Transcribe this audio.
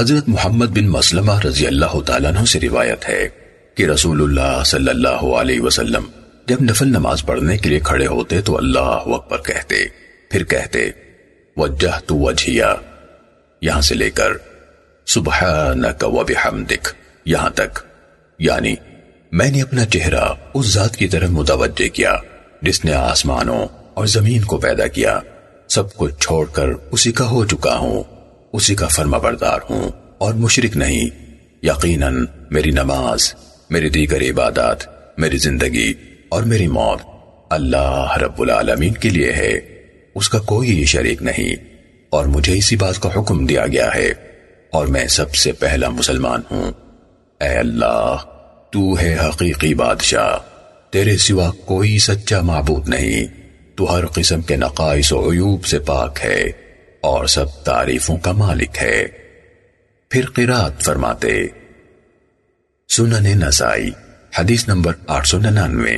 حضرت محمد بن مسلمہ رضی اللہ تعالیٰ عنہ سے روایت ہے کہ رسول اللہ صلی اللہ علیہ وسلم جب نفل نماز پڑھنے کے لیے کھڑے ہوتے تو اللہ اکبر کہتے، پھر کہتے، وجہت وجہیا یہاں سے لے کر، سبحانک و بحمدک، یہاں تک۔ یعنی میں نے اپنا چہرہ اس ذات کی طرف متوجہ کیا، جس نے آسمانوں اور زمین کو پیدا کیا۔ سب کچھ چھوڑ کر اسی کا ہو چکا ہوں۔ اسی کا فرما بردار ہوں۔ اور مشرک نہیں، یقیناً میری نماز، میری دیگر عبادات، میری زندگی اور میری موت اللہ رب العالمین کے لیے ہے۔ اس کا کوئی شریک نہیں۔ اور مجھے اسی بات کا حکم دیا گیا ہے۔ اور میں سب سے پہلا مسلمان ہوں۔ اے اللہ، تو ہے حقیقی بادشاہ۔ تیرے سوا کوئی سچا معبود نہیں۔ تو ہر قسم کے نقائص و عیوب سے پاک ہے۔ اور سب تعریفوں کا مالک ہے۔ پھر قرآت فرماتے، سنن نسائی، حدیث نمبر آٹھ سو ننانوے۔